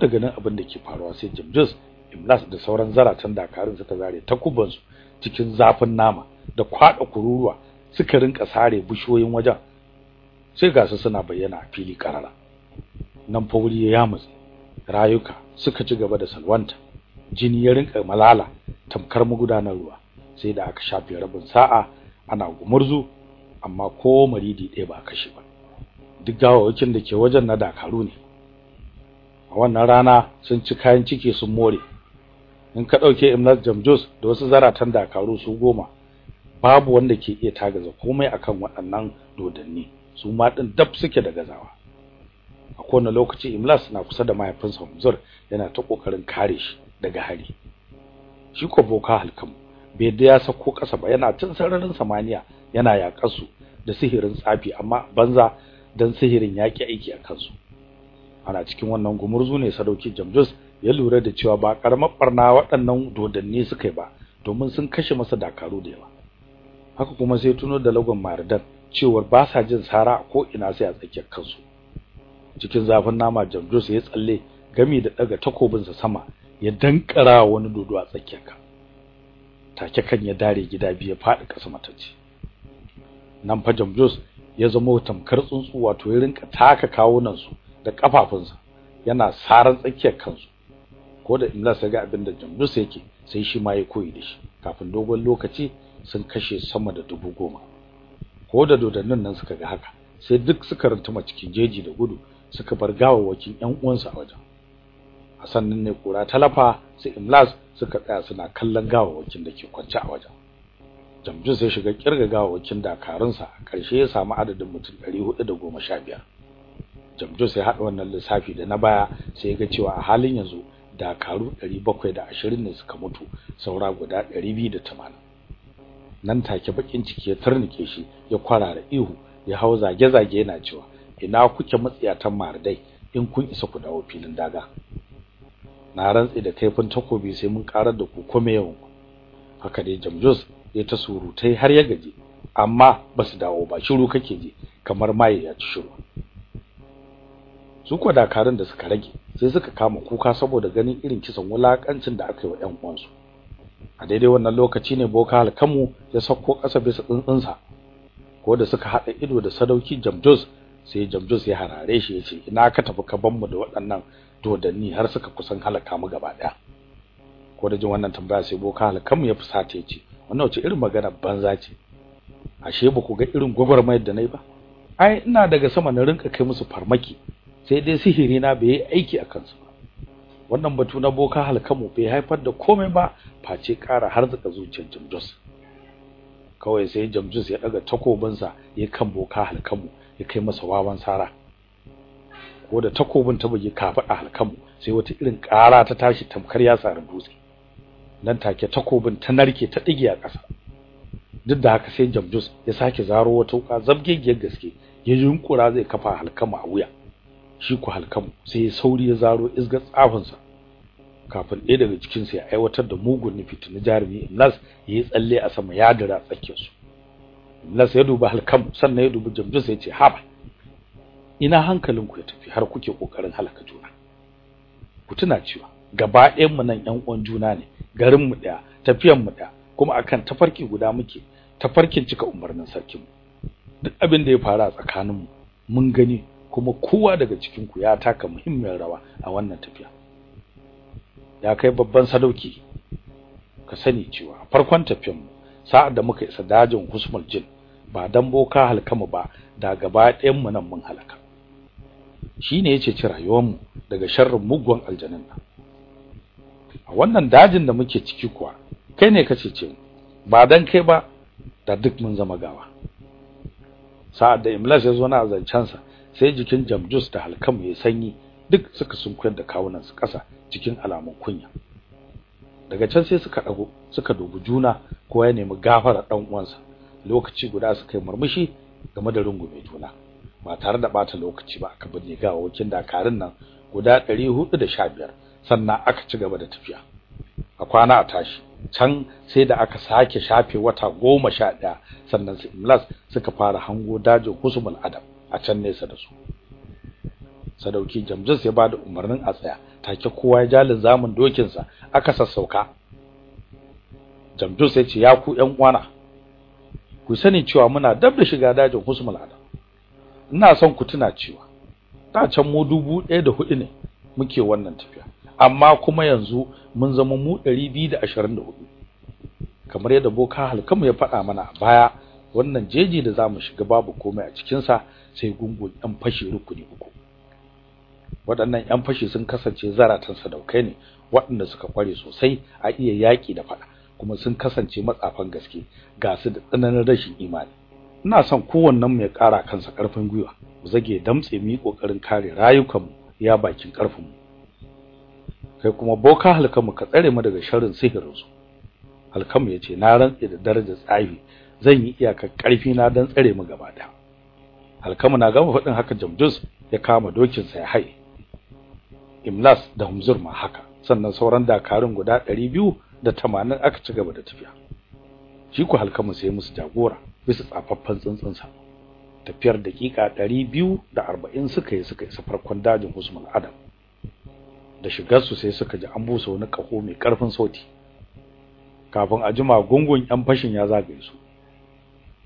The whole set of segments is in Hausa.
daga nan abin da ke faruwa sai Jimjus Imlas da sauran zaratan dakarun suka zare takuban su cikin zafin nama da kwada kururuwa suka rinka sare bushoyin wajen. Sai ga su suna bayyana fili karara nan fa wuri ya mutse. Rayuka suka ci gaba da salwanta. Jini ya rinka malala tamkar magudanar ruwa. Sai da aka shafe rabin sa'a ana gumurzu amma ko maridi ɗaya ba kashe ba. Duk gawawakin da ke wajen na dakaru ne. A wannan rana sun ci kayan ciki sun more. In ka ɗauke Imlas Jamjus da wasu zaratan dakaru su goma babu wanda ke iya tagaza komai akan waɗannan dodanni. Su ma din dab suke da gazawa. A kowane lokaci Imlas na kusa da mahaifinsa Humzur yana ta ƙoƙarin kare shi daga hari. Shi ko boka halkam bai da ya sako kasa ba yana tun sararin samaniya yana yakar su da sihirin tsafi amma banza dan sihirin yaki aiki a kansu. Ana cikin wannan gumurzu ne sadauki Jamjus ya lura da cewa ba karamar barna waɗannan dodanni suka yi ba domin sun kashe masa dakaru da yawa. Haka kuma sai tuno da lagon Maridan cewar ba sa jin sara ko ina sai a tsakiyar kansu. Cikin zafin nama Jamjus ya tsalle gami da daga takobinsa sama ya dankara wani dodo a tsakiyar ka take kan ya dare gida biyu faɗi ƙasa matacce nan fa Jamjus ya zama tamkar tsuntsu wato ya rinka taka kawunan su da kafafunsa yana saran tsakiyar kansu. Ko da Imlas ya ga abin da Jamdus yake sai shi ma ya koyi da shi kafin dogon lokaci sun kashe sama da dubu goma. Ko da dodannin nan suka ga haka sai duk suka rantuma cikin jeji da gudu suka bar gawawwakin ƴan uwansu a wajen. A sannan ne kura talafa sai Imlas suka tsaya suna kallon gawawwakin da ke kwance a wajen. Jamdus ya shiga ƙirga gawawwakin dakarunsa a ƙarshe ya samu adadin mutum 415 Jamjus ya haɗa wannan lissafi da na baya sai ya ga cewa a halin yanzu dakaru 720 ne suka mutu saura guda 280 nan take bakin ciki ya tarnike shi ya kwarara ihu ya hau zage-zage yana cewa ina kuke matsiyatan mardai in kun isa ku dawo filin daga? Na rantsi da kaifin takobi sai mun karar da ku kome ku haka dai Jamjus ya ta surutai har ya gaji amma ba su dawo ba shiru kake ji kamar maye ya ci shiru. Su kuwa dakarun da suka rage sai suka kama kuka saboda ganin irin kisan wulakancin da aka yi wa ƴan uwansu. A daidai wannan lokaci ne boka halkamu ya sauko ƙasa bisa tsuntsunsa ko da suka haɗa ido da sadauki Jamjus sai Jamjus ya harare shi ya ce ina ka tafi ka ban mu da waɗannan dodanni har suka kusan halaka mu gaba ɗaya. Ko da jin wannan tambaya sai boka halkamu ya fusata ya ce wannan wace irin magana banza ce? Ashe ba ku ga irin gwagwarmayar da na yi ba? Ai ina daga sama na rinka kai musu farmaki sai dai sihiri na bai aiki a kansu ba. Wannan batu na boka halkamu bai haifar da komai ba face ƙara harzuka zuciyar Jamjus kawai sai Jamjus ya daga takobinsa ya kan boka halkamu ya kai masa wawan sara. Ko da takobin ta buge kafada halkamu sai wata irin ƙara ta tashi tamkar ya sari dutse. Nan take takobin ta narke ta dige a ƙasa. Duk da haka sai Jamjus ya sake zaro wata wuka zabgegiyar gaske ya yunkura zai kafa halkamu a wuya. Shi ku halkamu sai ya sauri ya zaro isgar tsafinsa. Kafin ɗaya daga cikin sa ya aiwatar da mugun nufi tuni jarumi Iblas yayi tsalle a sama ya dira tsakiyar Iblas ya duba halkamu sannan ya dubi Jamjus ya ce haba ina hankalinku ya tafi har kuke ƙoƙarin halaka juna? Ku tuna cewa gaba ɗayan mu nan ƴan uwan juna ne garin mu ɗaya tafiyan mu ɗaya kuma akan tafarki guda muke tafarkin cika umarnin sarkin mu. Duk abin da ya faru a tsakanin mu mun gani kuma kowa daga cikin ku ya taka muhimmiyar rawa a wannan tafiya. Ya kai babban sadauki ka sani cewa farkon tafiyan mu sa'ad da muka isa dajin Husmul Jin ba dan boka halkamu ba da gaba ɗayan mu nan mun halaka. Shine ya ce ci rayuwar mu daga sharrin mugwan aljanun nan. A wannan dajin da muke ciki kuwa kai ne kace ce ba dan kai ba da duk mun zama gawa. Sa'ad da Imlas ya zo na zancansa sai jikin Jamjus da Halkamu ya sanyi duk suka sunkuyar da kawunan su ƙasa cikin alamun kunya. Daga can sai suka dago suka dubi juna ko ya nemi gafara dan uwansa. Lokaci guda suka yi murmushi game da rungume juna. Ba tare da bata lokaci ba aka binne gawawakin dakarun nan guda 415 sannan aka ci gaba da tafiya. A kwana a tashi can sai da aka sake shafe wata goma sha ɗaya sannan su imlas suka fara hango dajin husmul adam a can nesa da su. Sadauki jamjus ya ba da umarnin a tsaya take kowa ya jalin zamun dokin sa aka sassauka. Jamjus ya ce ya ku ƴan uwana ku sani cewa muna dab da shiga dajin husmul adam ina son ku tuna cewa da can mu dubu ɗaya da huɗu ne muke wannan tafiya. Amma kuma yanzu mun zama mu 224 kamar yadda boka halkamu ya faɗa mana a baya wannan jeji da za mu shiga babu komai a cikin sa sai gungun ɗan fashi rukuni uku. Waɗannan ƴan fashi sun kasance zaratan sadaukai ne waɗanda suka kware sosai a iya yaki da faɗa. Kuma sun kasance matsafan gaske ga su da tsananin rashin imani. Ina son kowannen mu ya ƙara kansa ƙarfin gwiwa mu zage damtse mu yi ƙoƙarin kare rayukanmu ya bakin ƙarfinmu. Kai kuma boka halkamu ka tsare mu daga sharrin sihirin su halkamu ya ce na rantse da darajar tsafi zan yi iyakar ƙarfi na dan tsare mu gaba da halkamu na gama faɗin haka jamjus ya kama dokin sa ya haye. Imlas da humzur ma haka sannan sauran dakarun guda 280 aka ci gaba da tafiya. Shi ku halkamu sai musu jagora bisa tsafaffan tsuntsun sa tafiyar dakika 240 suka yi suka isa farkon dajin Usman Adam. Da shigar su sai suka ji an busa wani kaho mai ƙarfin sauti. Kafin a jima gungun yan fashin ya zagaye su.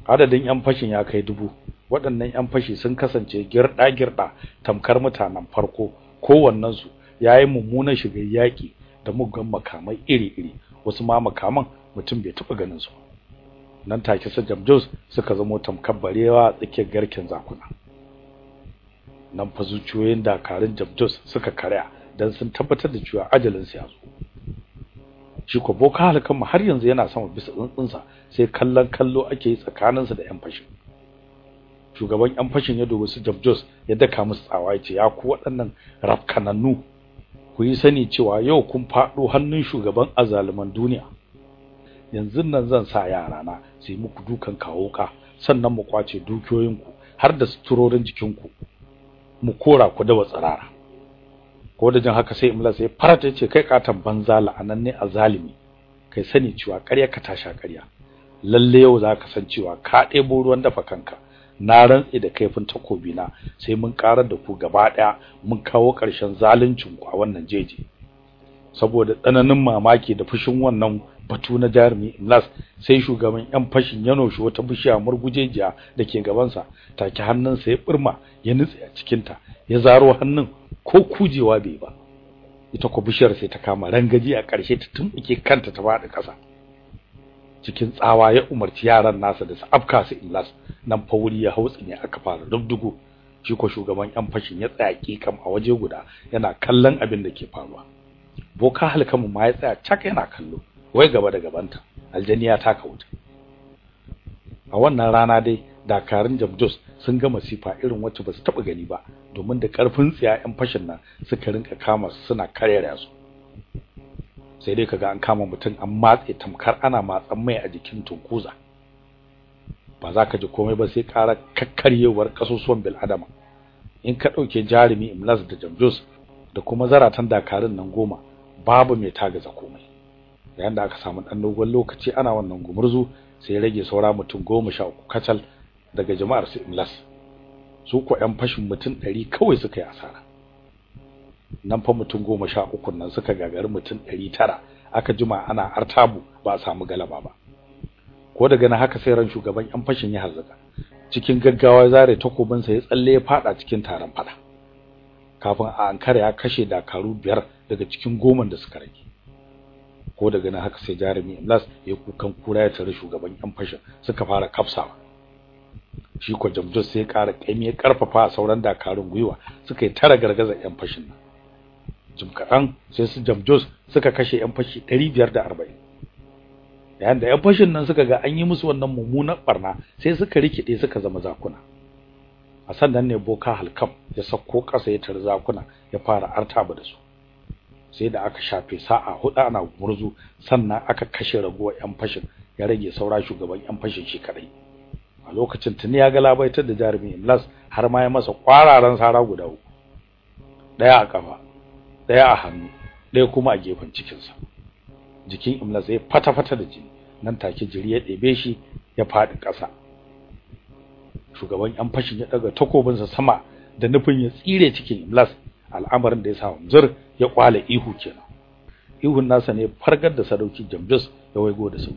Adadin yan fashin ya kai dubu. Waɗannan yan fashi sun kasance girda girda tamkar mutanen farko. Kowannen su yayi mummunan shigar yaki da muggan makamai iri iri wasu ma makaman mutum bai taba ganin su nan take su jamjos suka zama tamkar barewa tsakiyar garken zakuna. Nan fa zuciyoyin dakarun jamjos suka karya dan sun tabbatar da cewa ajalin sa ya zo. Shi ko boka halkan mu har yanzu yana sama bisa tsuntsunsa sai kallon kallo ake yi tsakanin sa da yan fashin. Shugaban yan fashin ya dubi su Jabjos ya daka musu tsawa ya ce ya ku waɗannan rafkanannu ku yi sani cewa yau kun faɗo hannun shugaban azaluman duniya. Yanzu nan zan sa yara na su yi muku dukan kawo ka sannan mu ƙwace dukiyoyinku har da suturorin jikinku mu kora ku da watsarara ko da jin haka sai imla sai farata ya ce kai katan banza la'anan ne azalimi kai sani cewa ƙarya ka tasha ƙarya. Lalle yau zaka san cewa ka ɗebo ruwan dafa kanka. Na rantsi da kaifin takobi na sai mun karar da ku gaba ɗaya mun kawo ƙarshen zaluncin ku a wannan jeji. Saboda tsananin mamaki da fushin wannan batu na jarumi Imlas sai shugaban yan fashin ya noshi wata bishiya murgujejiya dake gaban sa take hannunsa ya burma ya nutse a cikin ta ya zaro hannun ko kujewa bai ba. Ita ko bishiyar sai ta kama rangaji a ƙarshe ta tumbuke kanta ta faɗi ƙasa. Cikin tsawa ya umarci yaran nasa da su afka su Imlas nan fa wuri ya hautsi ne aka fara dubdugu. Shi ko shugaban yan fashin ya tsaya kikam a waje guda yana kallon abin da ke faruwa. Boka halkamu ma ya tsaya cak yana kallo. Wai gaba da gabanta aljaniya ta kauta a wannan rana dai dakarun Jabjus sun ga masifa irin wacce ba su taba gani ba domin da ƙarfin tsiya yan fashin nan suka rinka kama su suna karere su. Sai dai kaga an kama mutum an matse tamkar ana matsan mai a jikin tunkuza. Ba za ka ji komai ba sai ƙara kakkaryewar kasusuwan bil adama in ka ɗauke jarumi imlas da jamjus da kuma zaratan dakarun nan goma babu mai tagaza komai. Yayin da aka samu dan dogon lokaci ana wannan gumurzu sai rage saura mutum goma sha uku kacal daga jama'ar su imlas. Su ko yan fashin mutum 100 kawai suka yi asara. Nan fa mutum goma sha uku nan suka gagari mutum 900 aka jima ana artabu ba a samu galaba ba. Ko daga nan haka sai ran shugaban yan fashin ya hazaka cikin gaggawa zare takobin sa ya tsalle ya fada cikin taron fada. Kafin a ankara ya kashe dakaru biyar daga cikin goma da suka rage. Ko daga nan haka sai jarumi Imlas ya kukan kura ya tare shugaban yan fashin suka fara kafsawa. Shi ko Jamjus sai ƙara kaimi ya ƙarfafa sauran dakarun gwiwa suka yi tara gargazar yan fashin jim kaɗan sai su Jamjus suka kashe yan fashi 540 yayin da yan fashin nan suka ga an yi musu wannan mummunan barna sai suka rikide suka zama zakuna. A sannan ne boka halkam ya sako ƙasa ya tar zakuna ya fara artaba da su. Sai da aka shafe sa'a huɗu ana murzu sannan aka kashe ragowar yan fashin ya rage saura shugaban yan fashin shi kadai a lokacin tuni ya ga labaitar da jarumi Imlas har ma ya masa kwararan sara guda uku. Daya a kafa ɗaya a hannu ɗaya kuma a gefen cikinsa. Jikin Imlas ya fata-fata da jini. Nan take jiri ya ɗebe shi ya faɗi ƙasa. Shugaban yan fashin ya daga takobinsa sama da nufin ya tsire cikin Imlas al'amarin da ya sa Humzur ya kwale ihu kenan. Ihun nasa ne fargar da sadauki Jamjus ya waigo da su.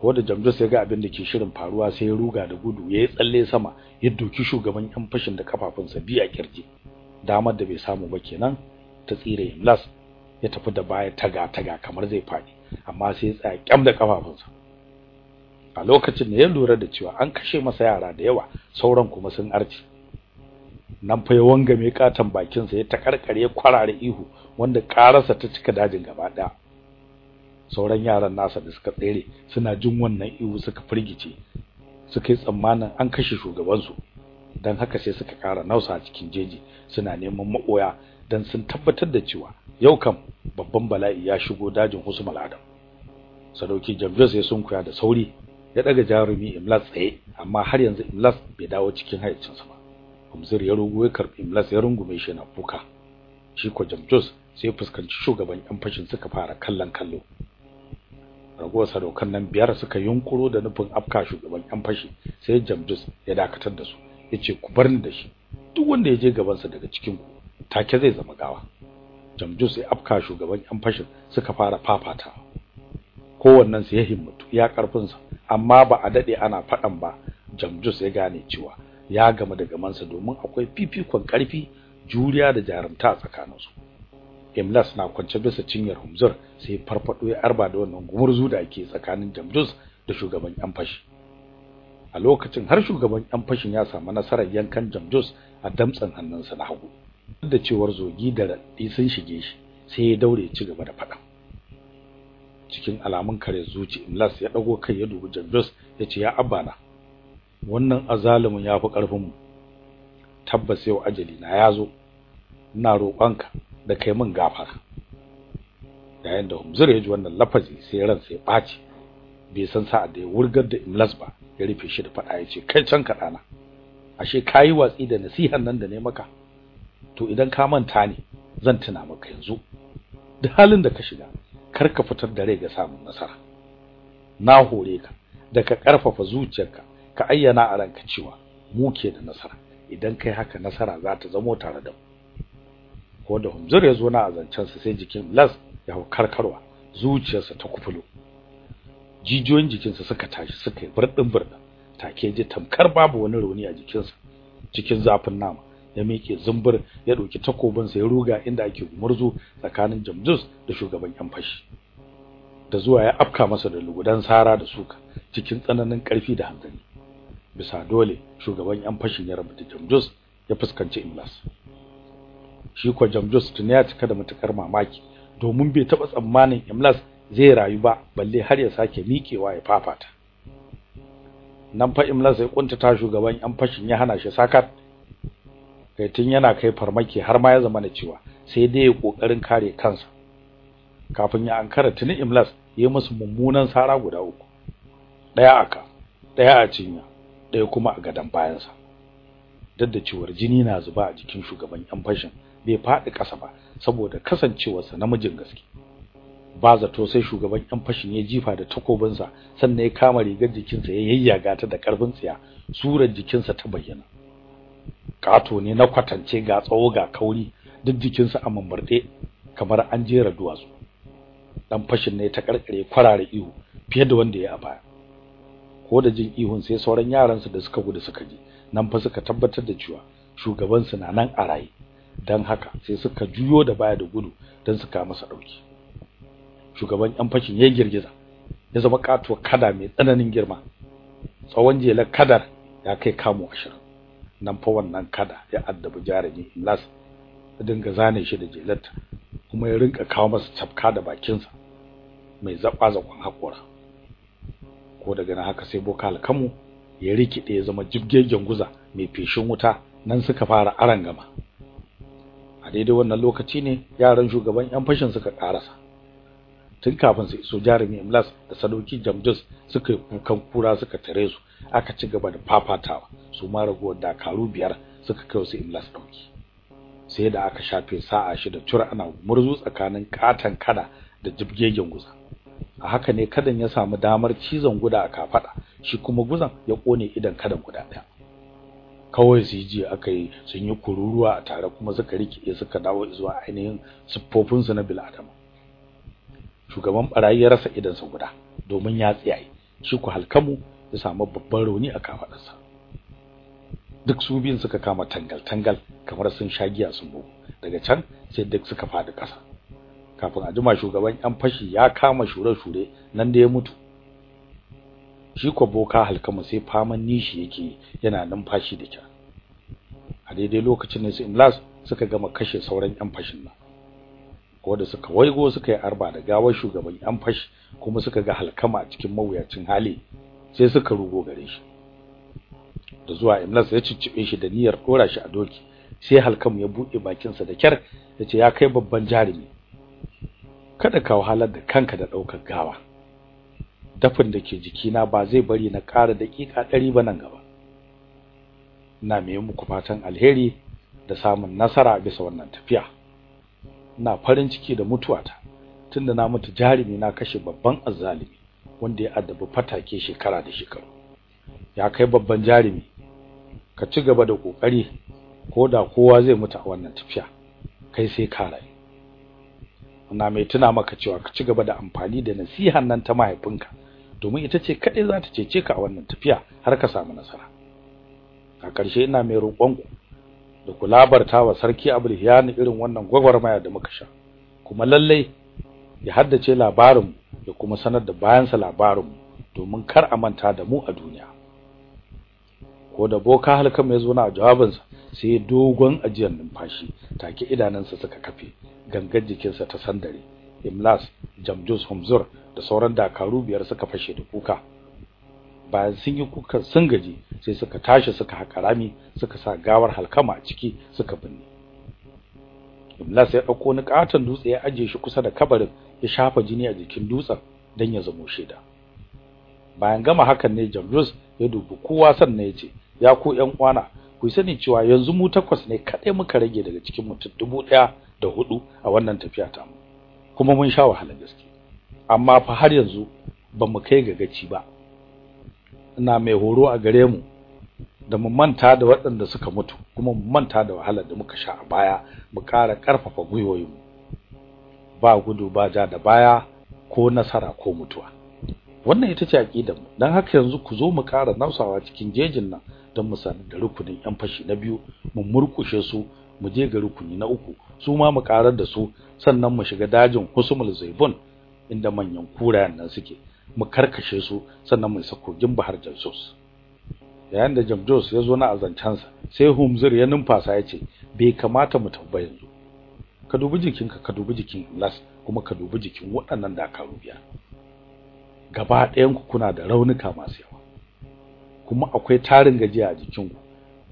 Ko da Jamjus ya ga abin da ke shirin faruwa sai ya ruga da gudu ya tsalle sama ya doki shugaban yan fashin da kafafunsa biyu a ƙirji damar da bai samu ba kenan ta tsire Imlas ya tafi da baya taga taga kamar zai faɗi amma sai ya tsaya kyam da kafafunsa a lokacin da ya lura da cewa an kashe masa yara da yawa sauran kuma sun arci nan fa ya wangame katan bakin sa ya takarkare kwarare ihu wanda karasa ta cika dajin gaba ɗaya sauran yaran nasa da suka tsere suna jin wannan ihu suka firgice suka yi tsammanin an kashe shugaban su dan haka sai suka kara nausa cikin jeji suna neman makoya dan sun tabbatar da cewa yau kam babban bala'i ya shigo dajin Husmal Adam. Sadauki Jamjus ya sunkuya da sauri ya daga jarumi Imlas tsaye amma har yanzu Imlas bai dawo cikin hayyacinsa ba. Humzir ya rugo ya karɓi Imlas ya rungume shi na kuka. Shi ko Jamjus sai ya fuskanci shugaban yan fashin suka fara kallon kallo. Ragowar sadaukan nan biyar suka yunkuro da nufin afka shugaban yan fashi sai Jamjus ya dakatar da su ya ce ku bar ni da shi. Duk wanda ya je gaban sa daga cikin ku take zai zama gawa. Jamjus ya afka shugaban yan fashin suka fara fafata. Kowannen su ya himmatu ya ƙarfin sa amma ba a daɗe ana fadan ba. Jamjus ya gane cewa ya gama da gamansa domin akwai fifikon ƙarfi juriya da jarumta a tsakaninsu. Imlas na kwance bisa cinyar Humzur sai farfado ya arba da wannan gumurzu da ake tsakanin Jamjus da shugaban yan fashi. A lokacin har shugaban yan fashin ya samu nasarar yankan Jamjus a damtsan hannunsa na hagu. Da cewar zogi da raddi sun shige shi sai ya daure ci gaba da faɗa cikin alamun kare zuci Imlas ya dago kai ya dubi Jamjus ya ce ya abana wannan azalimin yafi ƙarfin mu tabbas yau ajali na ya zo ina roƙonka da kai min gafara. Yayin da Humzur ya ji wannan lafazi sai ran sai ɓaci bai san sa'a da ya wurgar da Imlas ba ya rufe shi da fada ya ce kai can ka dana ashe kayi watsi da nasihan nan da ne maka. To idan ka manta ne zan tuna maka yanzu. Da halin da ka shiga kar ka fitar da rai ga samun nasara. Na hore ka da ka ƙarfafa zuciyarka ka ayyana a ranka cewa mu ke da nasara. Idan kai haka nasara za ta zamo tare da mu. Ko da Humzur ya zo na azancen sa sai jikin Las ya hau karkarwa zuciyarsa ta kufulo. Jijiyoyin jikinsa suka tashi suka yi burdin burdin take ji tamkar babu wani rauni a jikinsa cikin zafin nama. Ya miƙe zumbur ya ɗauki takobinsa ya ruga inda ake gumurzu tsakanin Jamjus da shugaban yan fashi. Da zuwa ya afka masa da lugudan sara da suka cikin tsananin ƙarfi da hanzari. Bisa dole shugaban yan fashin ya rabu da Jamjus ya fuskanci Imlas. Shi ko Jamjus tuni ya cika da matuƙar mamaki domin bai taba tsammanin Imlas zai rayu ba balle har ya sake miƙewa ya fafata. Nan fa Imlas sai kuntata shugaban yan fashin ya hana shi sakat kai tun yana kai farmaki har ma ya zama na cewa sai dai ya ƙoƙarin kare kansa. Kafin ya ankara tuni Imlas ya musu mummunan sara guda uku. Daya aka ɗaya a cinya ɗaya kuma a gadan bayansa. Duk da cewar jini na zuba a jikin shugaban yan fashin bai faɗi ƙasa ba saboda kasancewarsa namijin gaske. Ba zato sai shugaban yan fashin ya jifa da takobinsa sannan ya kama rigar jikinsa ya yayyaga ta da ƙarfin tsiya surar jikinsa ta bayyana. Kato ne na kwatance ga tsawo ga kauri duk jikinsa a mammarde kamar an jera duwatsu. Dan fashin ne ta karkare kwarare ihu fiye da wanda ya a baya. Ko da jin ihun sai sauran yaransu da suka gudu suka ji nan fa suka tabbatar da cewa shugaban su na nan a raye. Dan haka sai suka juyo da baya da gudu dan suka masa ɗauki shugaban yan fashin ya girgiza ya zama katuwa kada mai tsananin girma. Tsawon jelar kadar ya kai kamo 20 nan fa wannan kada ya addabi jarumi Imlas ya dinga zane shi da jelarta kuma ya rinka kawo masa tafka da bakinsa mai zaba zakon hakora ko daga nan haka sai bokal kamu ya rikide ya zama jibgegen guza mai feshin wuta nan suka fara arangama. A daidai wannan lokaci ne yaran shugaban yan fashin suka karasa tun kafin su iso jarumi Imlas da sadauki Jamjus suka yi kukan kura suka tare su aka ci gaba da fafatawa. Su ma ragowar dakaru biyar suka kai su Imlas ɗauki sai da aka shafe sa'a shida tur ana murzu tsakanin katan kada da jibgegen guza. A haka ne kadan ya samu damar cizon guda a kafada shi kuma guzan ya ƙone idan kadan guda ɗaya kawai su ji aka yi sun yi kururuwa a tare kuma suka riƙe suka dawo zuwa ainihin siffofin su na bil'adama. Shugaban barayi ya rasa idan sa guda domin ya tsiyaye. Shi ku halkamu ya samu babban rauni a kafadarsa duk su biyun suka kama tangal tangal kamar sun shagiya sun bugu. Daga can sai duk suka faɗi kasa kafin a jima shugaban yan fashi ya kama shure-shure nan da ya mutu. Shi ko boka halkama sai faman nishi yake yana numfashi da kyar. A daidai lokacin ne su imlas suka gama kashe sauran yan fashin nan. Ko da suka waigo suka yi arba da gawar shugaban yan fashi kuma suka ga halkama a cikin mawuyacin hali sai suka rugo gare shi. Da zuwa imlas ya ciccibe shi da niyyar dora shi a doki sai halkamu ya buɗe bakinsa da kyar ya ce ya kai babban jarumi kada ka wahalar da kanka da ɗaukar gawa. Dafin da ke jikina ba zai bari na ƙara daƙiƙa ɗari ba nan gaba. Ina mai muku fatan alheri da samun nasara bisa wannan tafiya. Ina farin ciki da mutuwata tunda na mutu jarumi na kashe babban azzalimi wanda ya addabi fatake shekara da shekaru. Ya kai babban jarumi ka ci gaba da ƙoƙari koda kowa zai mutu a wannan tafiya kai sai ka rayu. Ina mai tuna maka cewa ka ci gaba da amfani da nasihan nan ta mahaifinka domin ita ce kadai za ta cece ka a wannan tafiya har ka samu nasara. A ƙarshe ina mai roƙonku da ku labarta wa sarki Abulhiyan irin wannan gwagwarmaya da muka sha kuma lalle ya haddace labarin da kuma sanar da bayansa labarin domin kar a manta da mu a duniya. Ko da boka halkan ya zo na jawabinsa sai dogon ajiyar numfashi take idanansa suka kafe gangar jikinsa ta sandare imlas jamjus humzur da sauran dakaru biyar suka fashe da kuka. Bayan sun yi kuka sun gaji sai suka tashi suka haƙa rami suka sa gawar halkama a ciki suka binne. Imlas ya ɗauko ni katon dutse ya aje shi kusa da kabarin ya shafa jini a jikin dutsen dan ya zamo shaida. Bayan gama hakan ne jamjus ya dubi kowa sannan ya ce ya ku ƴan uwana ku sani cewa yanzu mu takwas ne kadai muka rage daga cikin mutum dubu ɗaya da huɗu a wannan tafiya ta mu kuma mun sha wahala gaske. Amma fa har yanzu ba mu kai ga gaci ba. Ina mai horo a gare mu da mu manta da waɗanda suka mutu kuma mu manta da wahalar da muka sha a baya mu ƙara ƙarfafa gwiwoyinmu. Ba gudu ba ja da baya ko nasara ko mutuwa. Wannan ita ce aqidar mu. Dan haka yanzu ku zo mu ƙara nausawa cikin jejin nan don mu sani da rukunin yan fashi na biyu mu murkushe su mu je ga rukuni na uku su ma mu ƙarar da su sannan mu shiga dajin Husmul Zaibun inda manyan kurayen nan suke. Mu karkashe su sannan mu isa kogin Bahar Jalsus. Yayin da Jamjos ya zo na azancansa sai Humzir ya numfasa ya ce bai kamata mu tabba yanzu. Ka dubi jikinka ka dubi jikin Las kuma ka dubi jikin waɗannan dakaru biyar. Gaba ɗayan ku kuna da raunuka masu yawa. Kuma akwai tarin gajiya a jikinku.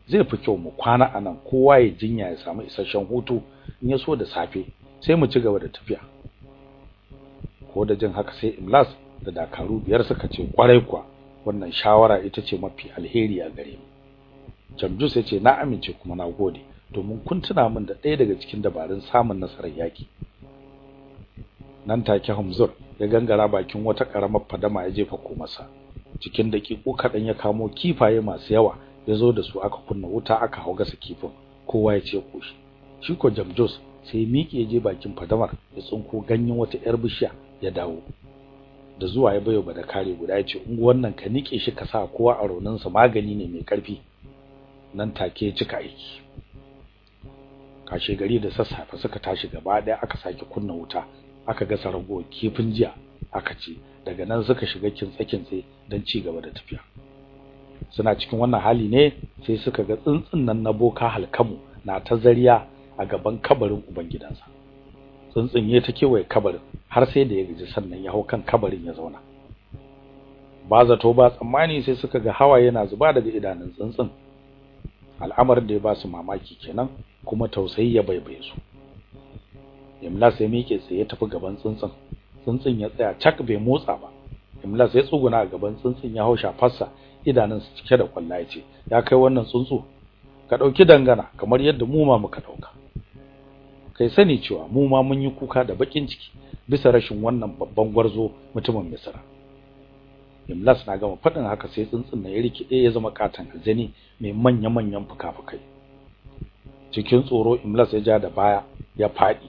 Zai fi kyau mu kwana a nan kowa ya jinya ya samu isasshen hutu. In ya so da safe sai mu ci gaba da tafiya. Ko da jin haka sai Imlas da dakaru biyar suka ce ƙwarai kuwa wannan shawara ita ce mafi alheri a gare mu. Jamjus ya ce na amince kuma na gode. Domin kun tuna min da ɗaya daga cikin dabarun samun nasarar yaki nan take Hamzur ya gangara bakin wata karamar fadama ya jefa komarsa. Cikin dakiku kadan ya kamo kifaye masu yawa ya zo da su aka kunna wuta aka hau gasa kifin. Kowa ya ce koshi. Shi ko Jamjus sai miƙe je bakin fadamar ya tsinko ganyen wata yar bishiya ya dawo. Da zuwa ya bayo da kare guda ya ce ungu wannan ka nike shi ka sa kowa a ronansa magani ne mai ƙarfi nan take ya cika aiki. Kashe gari da sassafe suka tashi gaba ɗaya aka sake kunna wuta aka ga sarago kifin jiya aka ce daga nan suka shiga kintsakin tsaye don ci gaba da tafiya. Suna cikin wannan hali ne sai suka ga tsuntsun nan na boka halkamu na ta zariya a gaban kabarin ubangidansa. Tsuntsun ya ta kewaye kabarin har sai da ya gaji sannan ya hau kan kabarin ya zauna. Ba zato ba tsammani sai suka ga hawaye yana zuba daga idanun tsuntsun. Al'amarin da ya ba su mamaki kenan kuma tausayi ya baibaye su. Imla sai miƙe tsaye ya tafi gaban tsuntsun. Tsuntsun ya tsaya cak bai motsa ba. Imlas ya tsuguna a gaban tsuntsun ya hausha fassa idanun su cike da kwallaye ce ya kai wannan tsuntsu ka ɗauki dangana kamar yadda mu ma muka ɗauka kai sani cewa mu ma mun yi kuka da bakin ciki bisa rashin wannan babban gwarzo mutumin Misra Imlas na gama faɗin haka sai tsuntsun ya rikide ya zama katan aljani mai manya-manyan fuka-fukai. Cikin tsoro Imlas ya ja da baya ya faɗi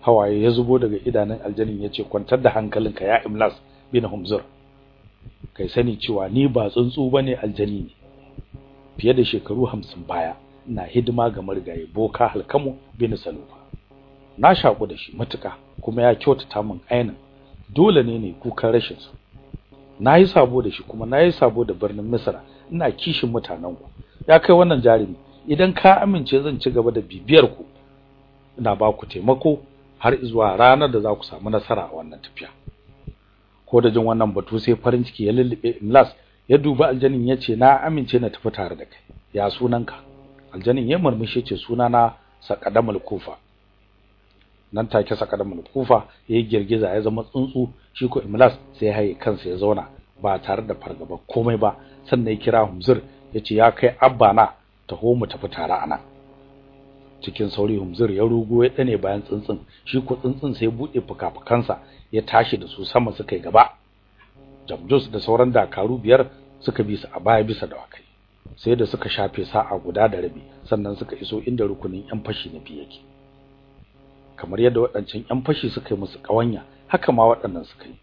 hawaye ya zubo daga idanun aljanin ya ce kwantar da hankalinka ya Imlas bin Humzur. Kai sani cewa ni ba tsuntsu ba ne aljani ne. Fiye da shekaru 50 baya ina hidima ga marigayi boka halkamu bin Salufa. Na shaku da shi matuka kuma ya kyautata min ainin. Dole ne ne kukan rashin sa na yi sabo da shi kuma na yi sabo da birnin Misra ina kishin mutanen ku ya kai wannan jarumi idan ka amince zan ci gaba da bibiyar ku. Ina ba ku taimako har zuwa ranar da za ku samu nasara a wannan tafiya. Ko da jin wannan batu sai farin ciki ya lullube Imlas ya duba aljanin ya ce na amince na tafi tare da kai. Ya sunanka? Aljanin ya murmushe ce sunana Saqadamul Kufa. Nan take Saqadamul Kufa yayi girgiza ya zama tsuntsu shi ko Imlas sai haye kansa ya zauna ba tare da fargaba komai ba. Sannan ya kira Humzur ya ce ya kai abba na taho mu tafi tare a nan cikin sauri Humzur ya rugo ya dane bayan tsuntsun shi ko tsuntsun sai buɗe fukafukansa ya tashi da su sama suka yi gaba. Jamjus da sauran dakaru biyar suka bi su a baya bisa dawakai sai da suka shafe sa'a guda da rabi sannan suka iso inda rukunin yan fashi na biye yake. Kamar yadda waɗancan yan fashi suka yi musu kawanya haka ma waɗannan suka yi.